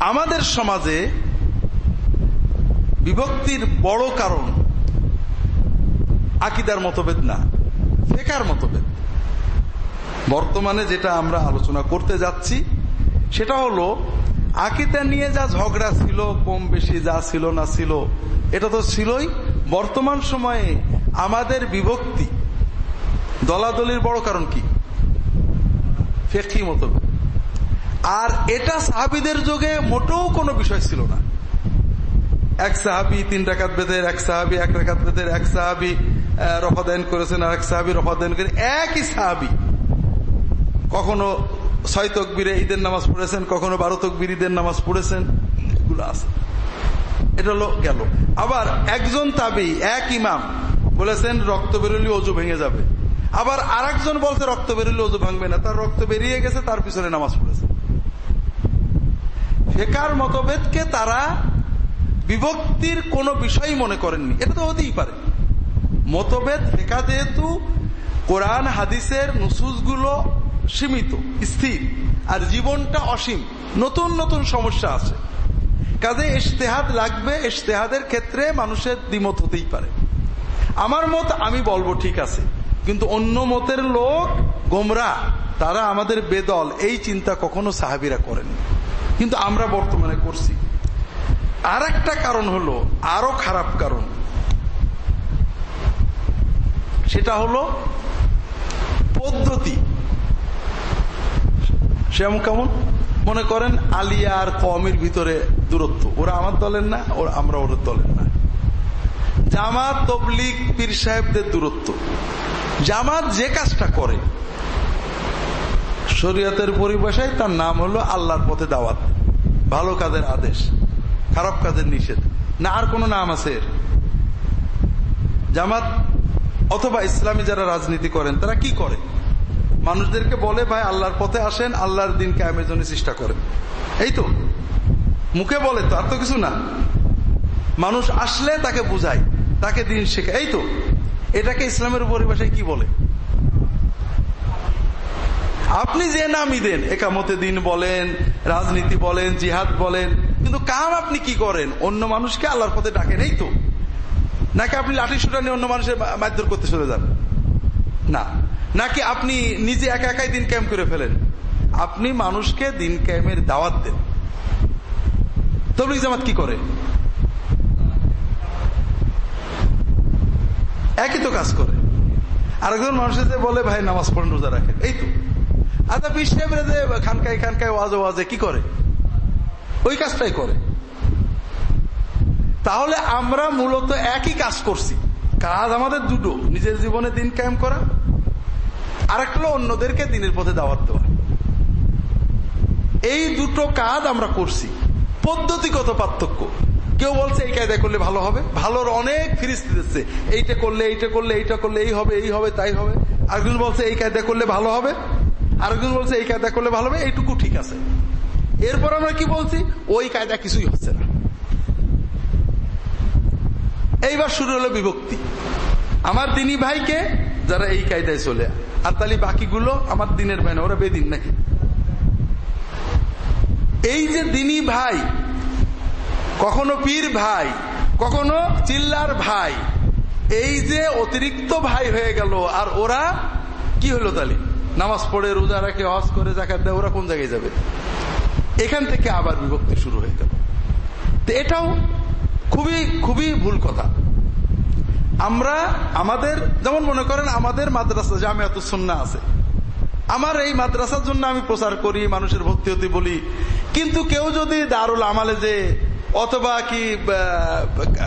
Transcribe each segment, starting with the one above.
আমাদের সমাজে বিভক্তির বড় কারণ আকিদার মতভেদ না, ফেকার মতভেদ। বর্তমানে যেটা আমরা আলোচনা করতে যাচ্ছি, সেটা হলো আকিদা নিয়ে যা ঝগড়া ছিল, কম বেশি যা ছিল না ছিল, এটা তো ছিলই। বর্তমান সময়ে আমাদের বিভক্তি দলাদলির বড় কারণ কি? ফেকি মতভেদ। আর এটা সাহাবিদের যুগে মোটেও কোনো বিষয় ছিল না। এক সাহাবি তিন রাকাত বেদের এক সাহাবি এক রাকাত বেদের এক সাহাবি রফাদায়ন করেছেন আর এক সাহাবি রফাদায়ন করে একই সাহাবি। কখনো ছয় তকবিরে ঈদের নামাজ পড়েছেন, কখনো বারো তকবির ঈদের নামাজ পড়েছেন, এগুলো আছে। এটা হলো গেল। আবার একজন তাবি, এক ইমাম, বলেছেন রক্ত বেরোলে অজু ভেঙে যাবে। আবার আর বলছে রক্ত বেরোলে অজু ভাঙবে না, তার রক্ত বেরিয়ে গেছে, তার পিছনে নামাজ পড়েছে। ফেকার মতভেদকে তারা বিভক্তির কোনো বিষয় মনে করেননি। এটা তো হতেই পারে। মতভেদ, ফেকা যেহেতু কোরআন, হাদিসের নুসুসগুলো সীমিত, স্থির, আর জীবনটা অসীম, নতুন নতুন সমস্যা আছে। কাজে ইশতেহাদ লাগবে, ইশতেহাদের ক্ষেত্রে মানুষের দ্বিমত হতেই পারে। আমার মত আমি বলব ঠিক আছে, কিন্তু অন্য মতের লোক, গোমরা, তারা আমাদের বেদল, এই চিন্তা কখনো সাহাবিরা করেন কিন্তু আমরা বর্তমানে করছি। আর একটা কারণ হলো, আরও খারাপ কারণ। সেটা হলো পদ্ধতি। সেমন কেমন? মনে করেন আলিয়া আর কমের ভিতরে দূরত্ব। ওরা আমার দলের না, ওরা আমরা ওদের দলের না। জামাত তবলিক পীর সাহেবদের দূরত্ব। জামাত যে কাজটা করে শরীয়তের পরিভাষায় তার নাম হলো আল্লাহর পথে দাওয়াত। ভালো কাজের আদেশ, খারাপ কাজের নিষেধ। না, আর কোন নাম আছে এর? জামাত অথবা ইসলামী যারা রাজনীতি করেন, তারা কি করে? মানুষদেরকে বলে, ভাই, আল্লাহর পথে আসেন, আল্লাহর দিন কায়েমের জন্য চেষ্টা করেন। এই তো। মুখে বলে তো, আর তো কিছু না। মানুষ আসলে তাকে বুঝায়, তাকে দিন শেখে এই তো। এটাকে ইসলামের পরিভাষায় কি বলে? আপনি যে নামই দেন, একামতে দিন বলেন, রাজনীতি বলেন, জিহাদ বলেন, কিন্তু কাম আপনি কি করেন? অন্য মানুষকে আল্লাহর পথে ডাকেন, এই তো। নাকি আপনি লাঠি সুটা নিয়ে অন্য মানুষের মারধর করতে চলে যান? না। নাকি আপনি নিজে একা একাই দিন ক্যাম্প করে ফেলেন? আপনি মানুষকে দিন ক্যাম্পের দাওয়াত দেন। তবলিক জামাত কি করে? একই তো কাজ করে। আরেকজন মানুষের বলে, ভাই, নামাজ পড়েন রোজা রাখেন। এই তো। আচ্ছা বিশ সাহেবরা খানকায় খানকায় ওয়াজে ওয়াজে কি করে? ওই কাজটাই করে। তাহলে আমরা মূলত একই কাজ করছি। কাজ আমাদের দুটো, নিজের জীবনে দিন কায়েম করা আর একটা অন্যদেরকে দিনের পথে দাওয়াত দেওয়া। এই দুটো কাজ আমরা করছি। পদ্ধতিগত পার্থক্য। কেউ বলছে, এই কায়দা করলে ভালো হবে। ভালোর অনেক ফিরিস্তি দিচ্ছে। এইটা করলে এইটা করলে এইটা করলে, এই হবে এই হবে, তাই হবে। আরেকজন বলছে, এই কায়দা করলে ভালো হবে। আরেকজন বলছে, এই কায়দা করলে ভালো হবে, এইটুকু ঠিক আছে। এরপর আমরা কি বলছি? ওই কায়দা কিছুই হচ্ছে না। এইবার শুরু হলো বিভক্তি। আমার দিনী ভাইকে যারা এই কায়দায় চলে, আর তাহলে বাকিগুলো আমার দিনের ভাই না ওরা বেদিন নাকি? এই যে দিনী ভাই, কখনো পীর ভাই, কখনো চিল্লার ভাই, এই যে অতিরিক্ত ভাই হয়ে গেল, আর ওরা কি হলো তাহলে নামাজ পড়ে, রোজা রাখে, হজ করে জাকাত দেয়, ওরা কোন জায়গায় যাবে? এখান থেকে আবার বিভক্তি শুরু হয়ে গেল। তো এটাও খুবই খুবই ভুল কথা। আমরা আমাদের, যেমন মনে করেন আমাদের মাদ্রাসা জামিয়াতুসন্না আছে। আমার এই মাদ্রাসার জন্য আমি প্রচার করি, মানুষের ভক্তি হতে বলি। কিন্তু কেউ যদি দারুল আমালে যে অথবা কি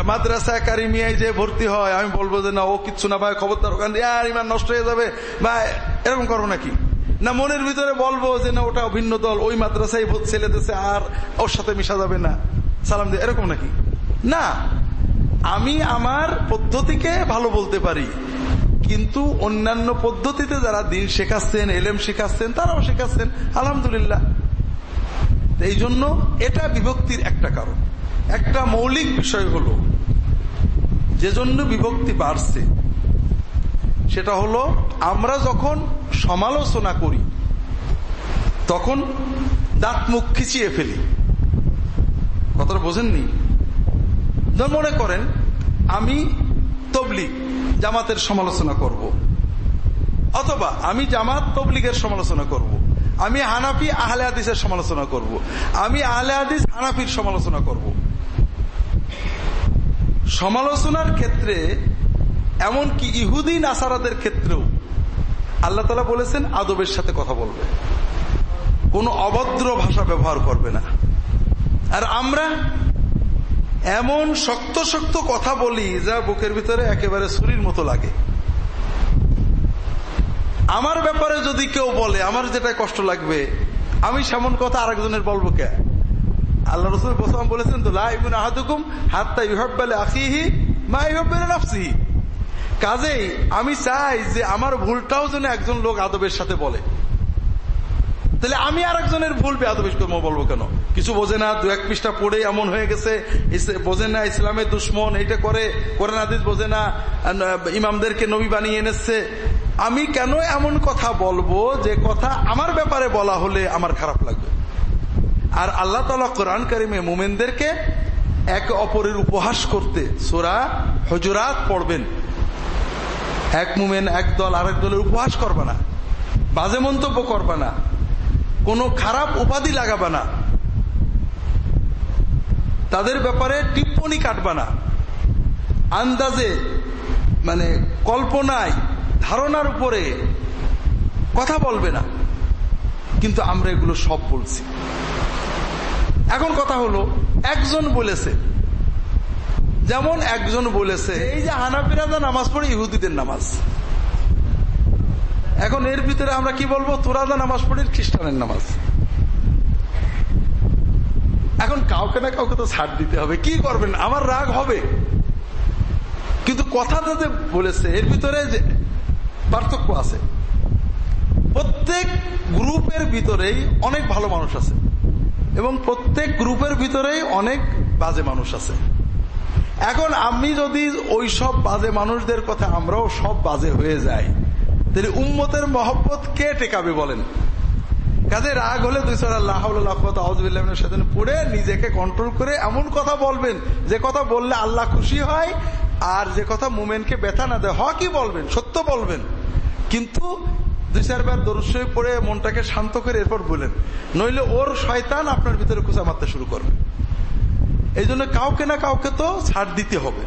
মাদ্রাসা কারিমিয়ায় যে ভর্তি হয়, আমি বলব যে না, ও কিচ্ছু না ভাই, খবরদার, ওখান আর, ইমান নষ্ট হয়ে যাবে। বা এরকম করব নাকি? না, মনের ভিতরে বলব যে না, ওটা ভিন্ন দল, ওই মাদ্রাসায় ছেলে দেশে আর ওর সাথে মিশা যাবে না। সালাম দিয়ে, এরকম নাকি? না, আমি আমার পদ্ধতিকে ভালো বলতে পারি, কিন্তু অন্যান্য পদ্ধতিতে যারা দিন শেখাচ্ছেন, এলেম শেখাচ্ছেন, তারাও শেখাচ্ছেন, আলহামদুলিল্লাহ। এই জন্য এটা বিভক্তির একটা কারণ একটা মৌলিক বিষয় হল, যে জন্য বিভক্তি বাড়ছে, সেটা হলো আমরা যখন সমালোচনা করি, তখন দাঁত মুখ খিচিয়ে ফেলি কথাটা বোঝেননি মনে করেন, আমি তবলিগ, জামাতের সমালোচনা করব। অথবা আমি জামাত তবলিগের সমালোচনা করব। আমি হানাফি আহলে হাদিসের সমালোচনা করব। আমি আহলে হাদিস হানাফির সমালোচনা করব। সমালোচনার ক্ষেত্রে এমনকি ইহুদি নাসারাদের ক্ষেত্রেও আল্লাহ তালা বলেছেন, আদবের সাথে কথা বলবে কোন অভদ্র ভাষা ব্যবহার করবে না আর আমরা এমন শক্ত শক্ত কথা বলি যা বুকের ভিতরে একেবারে ছুরির মতো লাগে আমার ব্যাপারে যদি কেউ বলে, আমার যেটা কষ্ট লাগবে, আমি সেমন কথা আরেকজনের বলব কে? আল্লাহ রসুল গোসাম বলেছেন, তো লাইবুন আহাদুকুম হাত্তা ইহব্বালে আখিহি মা ইহব্বালে নাফসিহি। কাজেই আমি চাই যে আমার ভুলটাও যেন একজন লোক আদবের সাথে বলে। তাহলে আমি আর একজনের ভুল বেআদবিস করব বলব কেন? কিছু বোঝে না দু এক পৃষ্ঠা পড়ে এমন হয়ে গেছে বোঝে না, ইসলামের দুশ্মন, এইটা করে, কোরআন আদিস বোঝে না ইমামদেরকে নবী বানিয়ে এনেছে আমি কেন এমন কথা বলব যে কথা আমার ব্যাপারে বলা হলে আমার খারাপ লাগবে? আর আল্লাহ তালা কোরআন কারিমে মোমেনদেরকে এক অপরের উপহাস করতে সোরা হজরাত পড়বেন। এক মুমেন, এক দল, আরেক দলের উপহাস করবে না। বাজে মন্তব্য করবে না। কোনো খারাপ উপাধি লাগাবে না। তাদের ব্যাপারে টিপ্পনি কাটবে না। আন্দাজে মানে কল্পনায় ধারণার উপরে কথা বলবে না। কিন্তু আমরা এগুলো সব বলছি। এখন কথা হলো, একজন বলেছে। যেমন একজন বলেছে, এই যে হানাফিরাজা নামাজ পড়ে ইহুদিদের নামাজ। এখন এর ভিতরে আমরা কি বলব? তোরাদা নামাজ পড়ি খ্রিস্টানের নামাজ। এখন কাউকে না কাউকে তো ছাড় দিতে হবে। কি করবেন? আমার রাগ হবে। কিন্তু কথা তাতে বলেছে, এর ভিতরে যে পার্থক্য আছে। প্রত্যেক গ্রুপের ভিতরেই অনেক ভালো মানুষ আছে এবং প্রত্যেক গ্রুপের ভিতরেই অনেক বাজে মানুষ আছে। এখন আমি যদি ওই সব বাজে মানুষদের কথা আমরাও সব বাজে হয়ে যাই, তাহলে উম্মতের মহব্বত কে টেকাবে বলেন? কাজে রাগ হলে দুই সাথে পড়ে নিজেকে কন্ট্রোল করে এমন কথা বলবেন, যে কথা বললে আল্লাহ খুশি হয়, আর যে কথা মুমেনকে ব্যথা না দেয় কি বলবেন? সত্য বলবেন। কিন্তু দুই চারবার দরুসই পড়ে মনটাকে শান্ত করে এরপর বলেন নইলে ওর শয়তান আপনার ভিতরে খুঁজা মারতে শুরু করবে। এই জন্য কাউকে না কাউকে তো ছাড় দিতে হবে।